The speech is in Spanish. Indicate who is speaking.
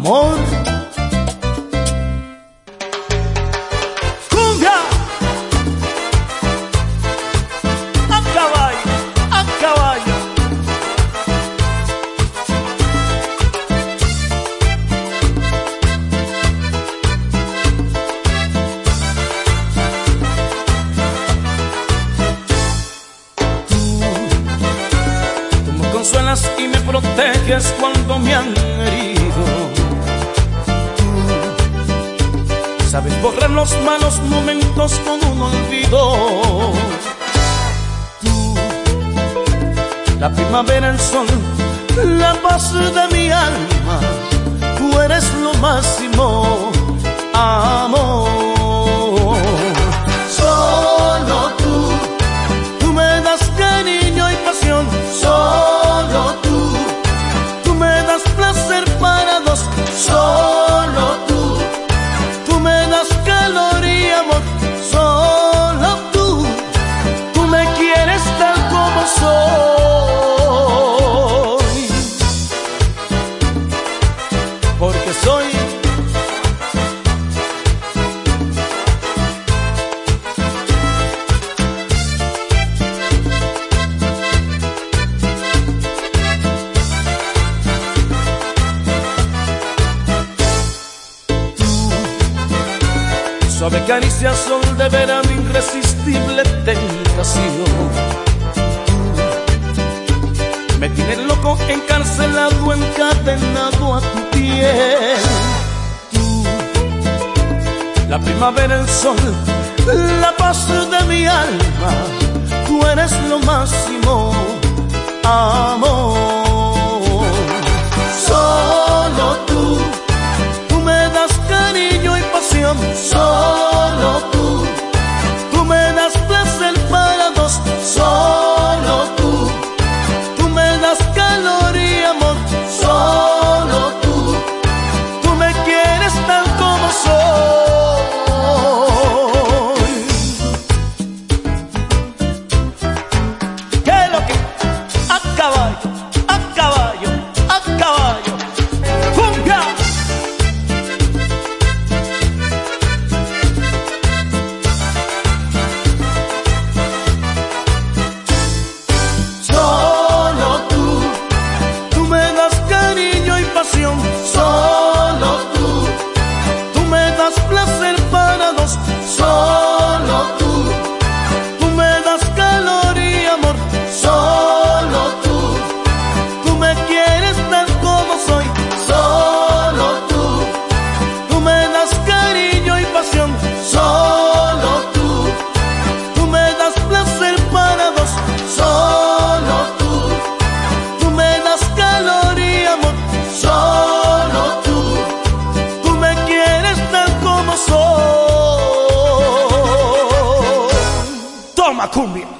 Speaker 1: amor. Cumbia. A caballo, a caballo. Tú me consuelas y me proteges cuando me han herido. Sabes borrar los malos momentos con un olvido. Tú, la primavera, el sol, la paz de mi alma. Tú eres lo máximo, amor. Soy Suave caricia, sol de verano, irresistible tentación. Tienes loco, encarcelado, encadenado a tu piel. Tú, la primavera, el sol, la paz de mi alma. Tú eres lo máximo, como soy. Toma cumbia.